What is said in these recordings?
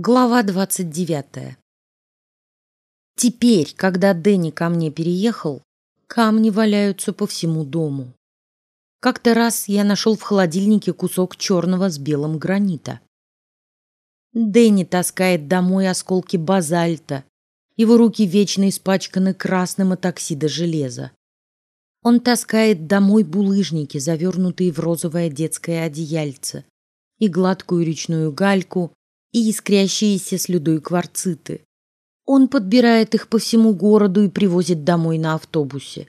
Глава двадцать девятая. Теперь, когда Дэнни ко мне переехал, камни валяются по всему дому. Как-то раз я нашел в холодильнике кусок черного с белым гранита. Дэнни таскает домой осколки базальта. Его руки вечно испачканы красным от оксида железа. Он таскает домой булыжники, завернутые в розовое детское одеяльце, и гладкую речную гальку, и искрящиеся слюдой кварциты. Он подбирает их по всему городу и привозит домой на автобусе.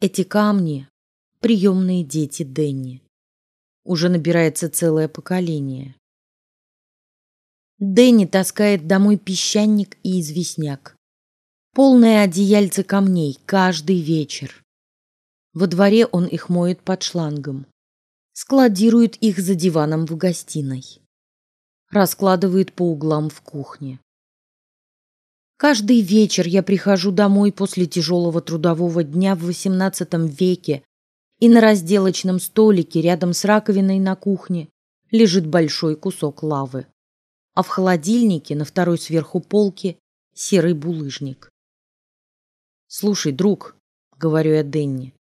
Эти камни — приемные дети Дэнни. Уже набирается целое поколение. Дэнни таскает домой песчаник и известняк. Полное одеяльце камней каждый вечер. Во дворе он их моет под шлангом. Складирует их за диваном в гостиной раскладывает по углам в кухне. Каждый вечер я прихожу домой после тяжелого трудового дня в XVIII веке, и на разделочном столике рядом с раковиной на кухне лежит большой кусок лавы, а в холодильнике на второй сверху полке серый булыжник. Слушай, друг, говорю я Денни,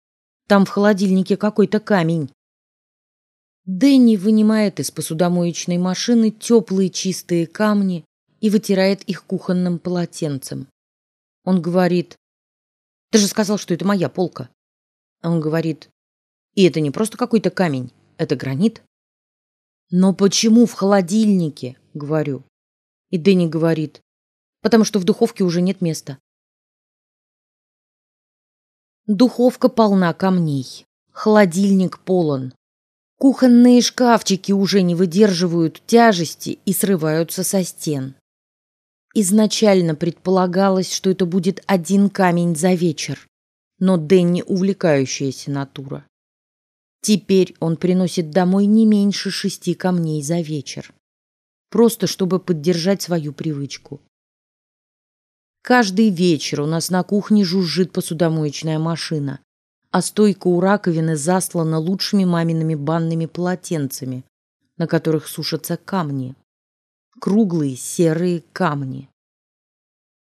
там в холодильнике какой-то камень. Дэнни вынимает из посудомоечной машины теплые чистые камни и вытирает их кухонным полотенцем. Он говорит: "Ты же сказал, что это моя полка". А он говорит: "И это не просто какой-то камень, это гранит". Но почему в холодильнике? Говорю. И Дэнни говорит: "Потому что в духовке уже нет места". Духовка полна камней, холодильник полон, Кухонные шкафчики уже не выдерживают тяжести и срываются со стен. Изначально предполагалось, что это будет один камень за вечер, но Дэнни увлекающаяся натура. Теперь он приносит домой не меньше шести камней за вечер, просто чтобы поддержать свою привычку. Каждый вечер у нас на кухне жужжит посудомоечная машина, а стойка у раковины заслана лучшими мамиными банными полотенцами, на которых сушатся камни. Круглые серые камни,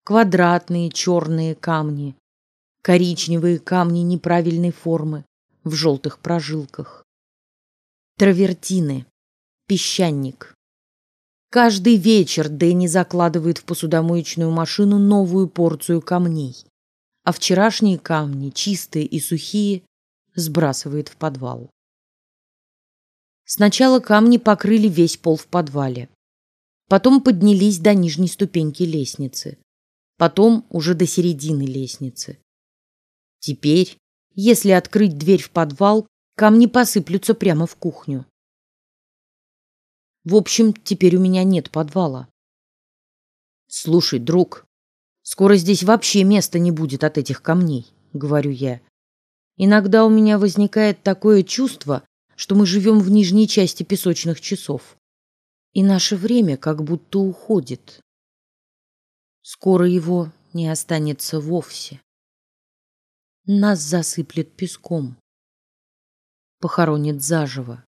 квадратные черные камни, коричневые камни неправильной формы в желтых прожилках, травертины, песчаник. Каждый вечер Дэнни закладывает в посудомоечную машину новую порцию камней а вчерашние камни, чистые и сухие, сбрасывает в подвал. Сначала камни покрыли весь пол в подвале, потом поднялись до нижней ступеньки лестницы, потом уже до середины лестницы. Теперь, если открыть дверь в подвал, камни посыплются прямо в кухню. В общем, теперь у меня нет подвала. Слушай, друг, Скоро здесь вообще места не будет от этих камней, говорю я. Иногда у меня возникает такое чувство, что мы живем в нижней части песочных часов, и наше время как будто уходит. Скоро его не останется вовсе. Нас засыплет песком, похоронит заживо.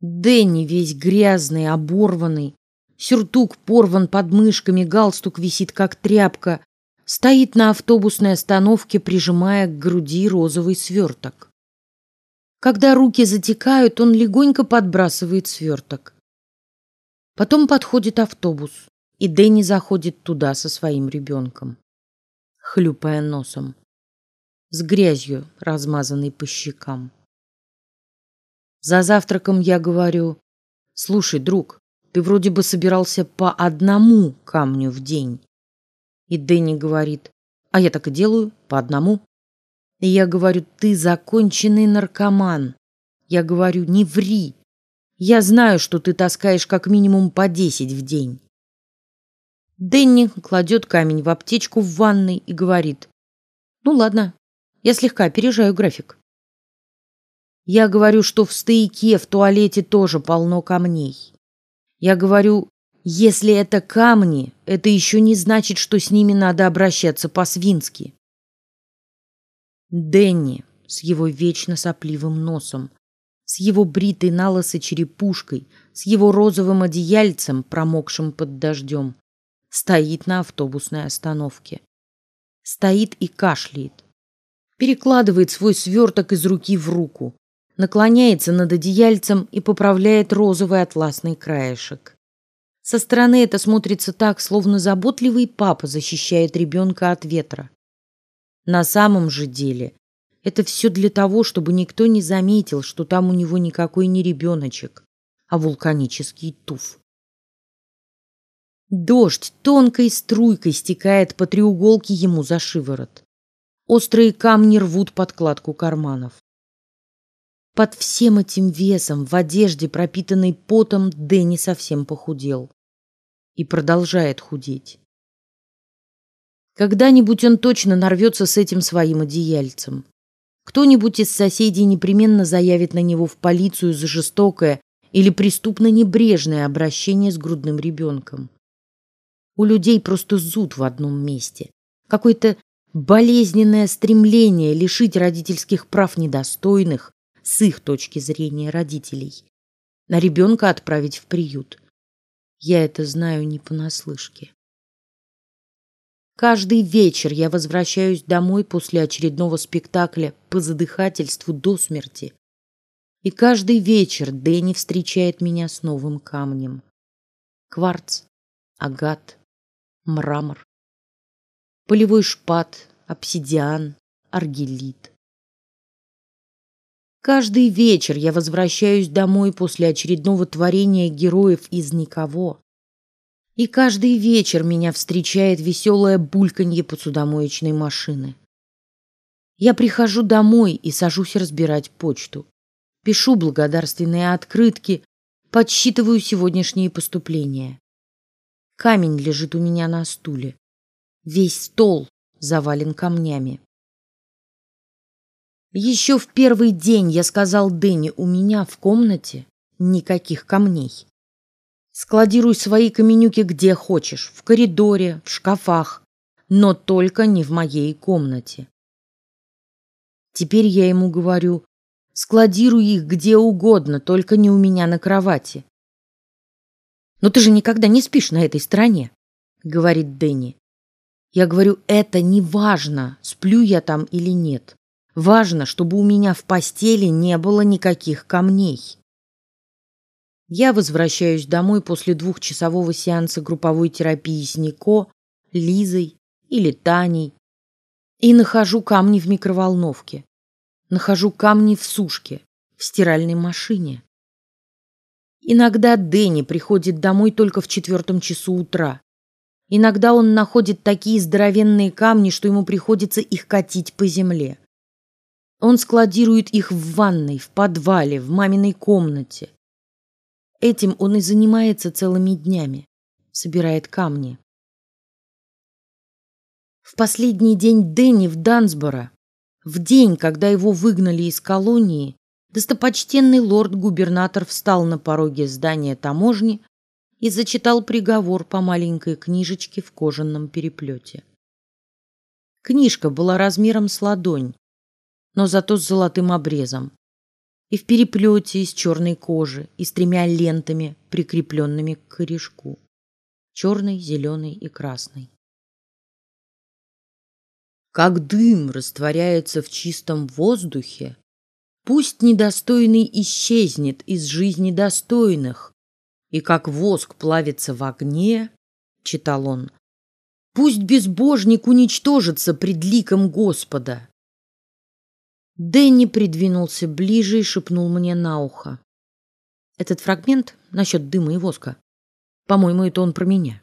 Дэнни весь грязный, оборванный, Сюртук порван под мышками, галстук висит как тряпка. Стоит на автобусной остановке, прижимая к груди розовый сверток. Когда руки затекают, он легонько подбрасывает сверток. Потом подходит автобус, и Дэнни заходит туда со своим ребенком, хлюпая носом, с грязью, размазанной по щекам. За завтраком я говорю: "Слушай, друг, ты вроде бы собирался по одному камню в день. И Дэнни говорит, а я так и делаю, по одному. И я говорю, ты законченный наркоман. Я говорю, не ври. Я знаю, что ты таскаешь как минимум по десять в день. Дэнни кладет камень в аптечку в ванной и говорит, ну ладно, я слегка опережаю график. Я говорю, что в стояке в туалете тоже полно камней. Я говорю, если это камни, это еще не значит, что с ними надо обращаться по-свински. Дэнни с его вечно сопливым носом, с его бритой налысо черепушкой, с его розовым одеяльцем, промокшим под дождем, стоит на автобусной остановке. Стоит и кашляет. Перекладывает свой сверток из руки в руку, наклоняется над одеяльцем и поправляет розовый атласный краешек. Со стороны это смотрится так, словно заботливый папа защищает ребенка от ветра. На самом же деле это все для того, чтобы никто не заметил, что там у него никакой не ребеночек, а вулканический туф. Дождь тонкой струйкой стекает по треуголке ему за шиворот. Острые камни рвут подкладку карманов. Под всем этим весом в одежде, пропитанной потом, Дэнни совсем похудел и продолжает худеть. Когда-нибудь он точно нарвется с этим своим одеяльцем. Кто-нибудь из соседей непременно заявит на него в полицию за жестокое или преступно небрежное обращение с грудным ребенком. У людей просто зуд в одном месте, какое-то болезненное стремление лишить родительских прав недостойных с их точки зрения родителей, на ребенка отправить в приют. Я это знаю не понаслышке. Каждый вечер я возвращаюсь домой после очередного спектакля по задыхательству до смерти. И каждый вечер Дэнни встречает меня с новым камнем. Кварц, агат, мрамор, полевой шпат, обсидиан, аргелит. Каждый вечер я возвращаюсь домой после очередного творения героев из никого. И каждый вечер меня встречает веселое бульканье посудомоечной машины. Я прихожу домой и сажусь разбирать почту. Пишу благодарственные открытки, подсчитываю сегодняшние поступления. Камень лежит у меня на стуле. Весь стол завален камнями. Еще в первый день я сказал Дэнни, у меня в комнате никаких камней. Складируй свои каменюки где хочешь, в коридоре, в шкафах, но только не в моей комнате. Теперь я ему говорю, складируй их где угодно, только не у меня на кровати. Но ты же никогда не спишь на этой стороне, говорит Дэнни. Я говорю, это не важно, сплю я там или нет. Важно, чтобы у меня в постели не было никаких камней. Я возвращаюсь домой после двухчасового сеанса групповой терапии с Нико, Лизой или Таней и нахожу камни в микроволновке, нахожу камни в сушке, в стиральной машине. Иногда Дэнни приходит домой только в четвертом часу утра. Иногда он находит такие здоровенные камни, что ему приходится их катить по земле. Он складирует их в ванной, в подвале, в маминой комнате. Этим он и занимается целыми днями, собирает камни. В последний день Дэнни в Дансборо, в день, когда его выгнали из колонии, достопочтенный лорд-губернатор встал на пороге здания таможни и зачитал приговор по маленькой книжечке в кожаном переплете. Книжка была размером с ладонь, но зато с золотым обрезом, и в переплете из черной кожи и с тремя лентами, прикрепленными к корешку, черной, зеленой и красной. Как дым растворяется в чистом воздухе, пусть недостойный исчезнет из жизни достойных, и как воск плавится в огне, читал он, пусть безбожник уничтожится пред ликом Господа, Дэнни придвинулся ближе и шепнул мне на ухо. Этот фрагмент насчет дыма и воска. По-моему, это он про меня.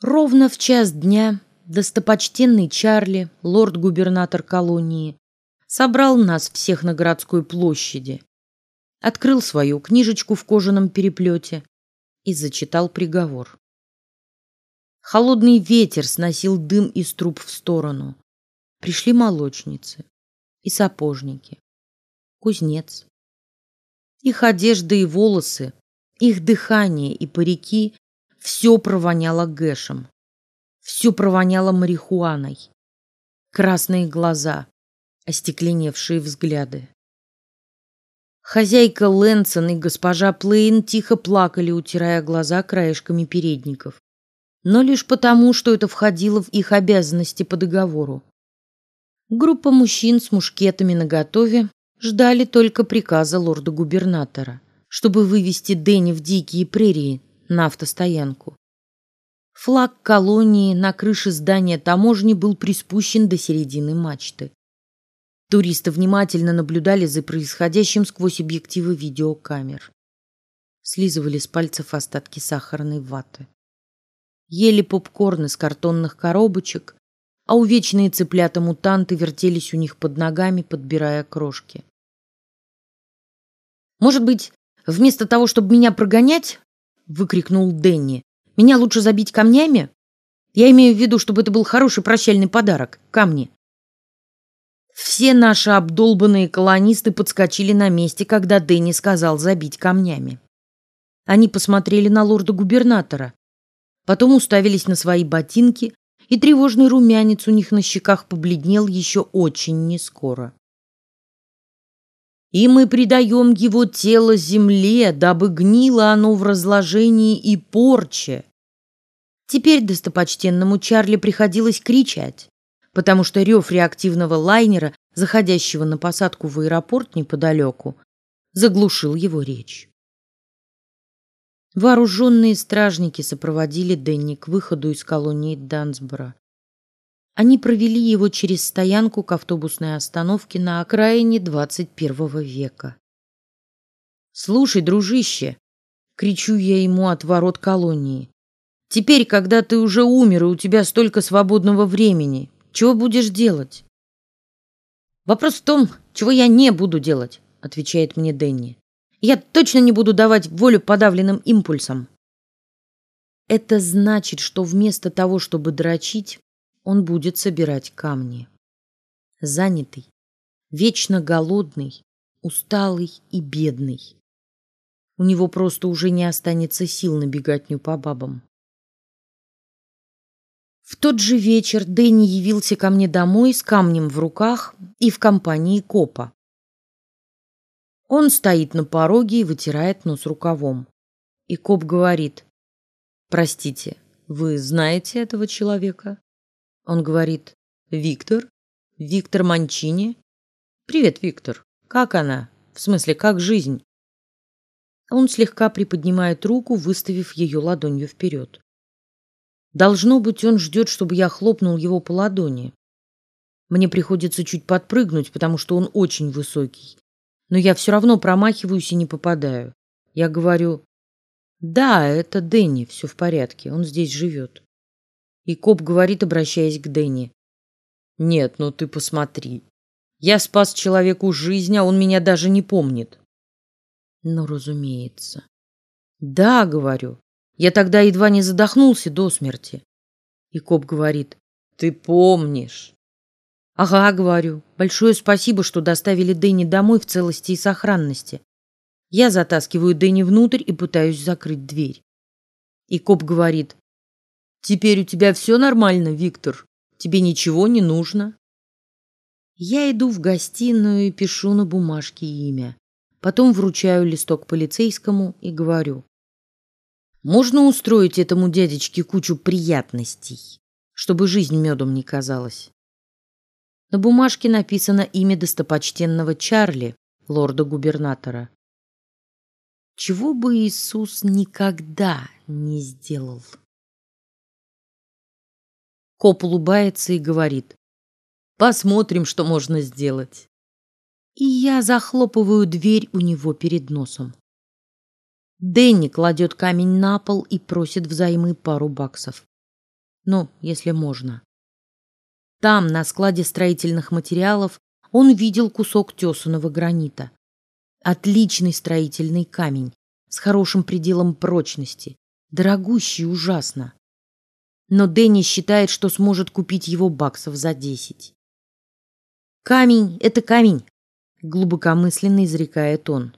Ровно в час дня достопочтенный Чарли, лорд-губернатор колонии, собрал нас всех на городской площади, открыл свою книжечку в кожаном переплете и зачитал приговор. Холодный ветер сносил дым из труб в сторону. Пришли молочницы и сапожники, кузнец. Их одежда и волосы, их дыхание и парики все провоняло гэшем, все провоняло марихуаной. Красные глаза, остекленевшие взгляды. Хозяйка Лэнсон и госпожа Плейн тихо плакали, утирая глаза краешками передников, но лишь потому, что это входило в их обязанности по договору. Группа мужчин с мушкетами наготове ждали только приказа лорда-губернатора, чтобы вывести Дэнни в дикие прерии на автостоянку. Флаг колонии на крыше здания таможни был приспущен до середины мачты. Туристы внимательно наблюдали за происходящим сквозь объективы видеокамер. Слизывали с пальцев остатки сахарной ваты. Ели попкорн из картонных коробочек, а увечные цыплята-мутанты вертелись у них под ногами, подбирая крошки. Может быть, вместо того, чтобы меня прогонять, выкрикнул Дэнни, меня лучше забить камнями? Я имею в виду, чтобы это был хороший прощальный подарок, камни. Все наши обдолбанные колонисты подскочили на месте, когда Дэнни сказал забить камнями. Они посмотрели на лорда-губернатора, потом уставились на свои ботинки, и тревожный румянец у них на щеках побледнел еще очень нескоро. И мы предаем его тело земле, дабы гнило оно в разложении и порче. Теперь достопочтенному Чарли приходилось кричать потому что рев реактивного лайнера, заходящего на посадку в аэропорт неподалеку, заглушил его речь. Вооруженные стражники сопроводили Дэнни к выходу из колонии Дансбора. Они провели его через стоянку к автобусной остановке на окраине 21 века. Слушай, дружище, кричу я ему от ворот колонии. Теперь, когда ты уже умер и у тебя столько свободного времени, чего будешь делать? Вопрос в том, чего я не буду делать, отвечает мне Дэнни. Я точно не буду давать волю подавленным импульсам. Это значит, что вместо того, чтобы дрочить, он будет собирать камни. Занятый, вечно голодный, усталый и бедный. У него просто уже не останется сил на беготню по бабам. В тот же вечер Дэнни явился ко мне домой с камнем в руках и в компании копа. Он стоит на пороге и вытирает нос рукавом. И коп говорит: "Простите, вы знаете этого человека?" Он говорит: "Виктор, Виктор Манчини. Привет, Виктор. Как она? В смысле, как жизнь?" Он слегка приподнимает руку, выставив ее ладонью вперед. Должно быть, он ждет, чтобы я хлопнул его по ладони. Мне приходится чуть подпрыгнуть, потому что он очень высокий. Но я все равно промахиваюсь и не попадаю. Я говорю, да, это Дэнни, все в порядке, он здесь живет. И коп говорит, обращаясь к Дэнни, нет, ну ты посмотри, я спас человеку жизнь, а он меня даже не помнит. Ну, разумеется. Да, говорю, я тогда едва не задохнулся до смерти. И коп говорит: "Ты помнишь?" Ага, говорю. Большое спасибо, что доставили Дэнни домой в целости и сохранности. Я затаскиваю Дэнни внутрь и пытаюсь закрыть дверь. И коп говорит: "Теперь у тебя все нормально, Виктор. Тебе ничего не нужно". Я иду в гостиную и пишу на бумажке имя. Потом вручаю листок полицейскому и говорю: можно устроить этому дядечке кучу приятностей, чтобы жизнь медом не казалась. На бумажке написано имя достопочтенного Чарли, лорда-губернатора. Чего бы Иисус никогда не сделал. Коп улыбается и говорит: "Посмотрим, что можно сделать". И я захлопываю дверь у него перед носом. Дэнни кладет камень на пол и просит взаймы пару баксов. Ну, если можно. Там, на складе строительных материалов, он видел кусок тесаного гранита. Отличный строительный камень с хорошим пределом прочности, дорогущий ужасно. Но Дэнни считает, что сможет купить его баксов за десять. Камень — это камень, глубокомысленно изрекает он.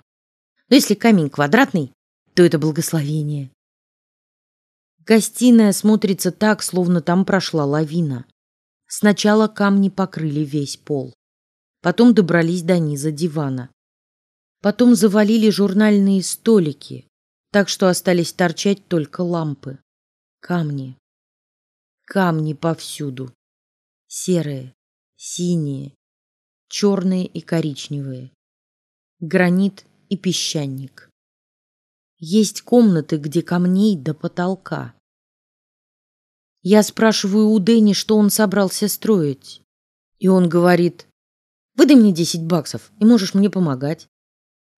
Но если камень квадратный, то это благословение. Гостиная смотрится так, словно там прошла лавина. Сначала камни покрыли весь пол, потом добрались до низа дивана. Потом завалили журнальные столики, так что остались торчать только лампы. Камни. Камни повсюду. Серые, синие, черные и коричневые. Гранит и песчаник. Есть комнаты, где камней до потолка. Я спрашиваю у Дэни, что он собрался строить. И он говорит, выдай мне десять баксов, и можешь мне помогать.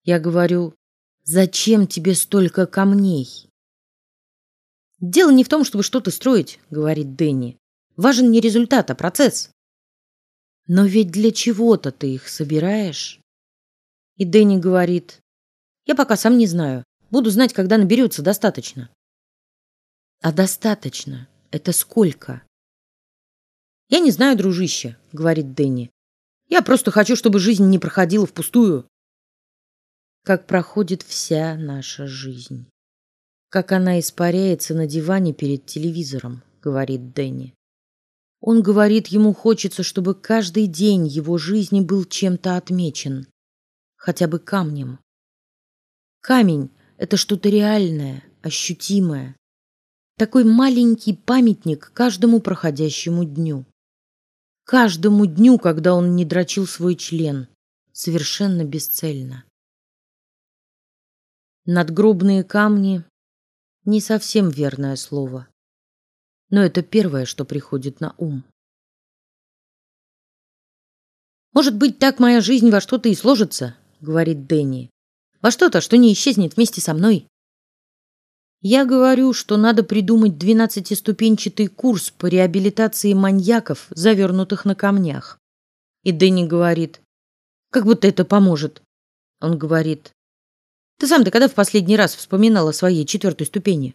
Я говорю, зачем тебе столько камней? Дело не в том, чтобы что-то строить, говорит Дэнни. Важен не результат, а процесс. Но ведь для чего-то ты их собираешь. И Дэнни говорит, я пока сам не знаю. Буду знать, когда наберется достаточно. А достаточно – это сколько? Я не знаю, дружище, говорит Дэнни. Я просто хочу, чтобы жизнь не проходила впустую. Как проходит вся наша жизнь. Как она испаряется на диване перед телевизором, говорит Дэнни. Он говорит, ему хочется, чтобы каждый день его жизни был чем-то отмечен, хотя бы камнем. Камень — это что-то реальное, ощутимое. Такой маленький памятник каждому проходящему дню. Каждому дню, когда он не дрочил свой член, совершенно бесцельно. Надгробные камни не совсем верное слово, но это первое, что приходит на ум. Может быть, так моя жизнь во что-то и сложится, говорит Дэнни, во что-то, что не исчезнет вместе со мной. Я говорю, что надо придумать двенадцатиступенчатый курс по реабилитации маньяков, завернутых на камнях. И Дэнни говорит, как будто это поможет. Он говорит, ты сам-то когда в последний раз вспоминал о своей четвертой ступени?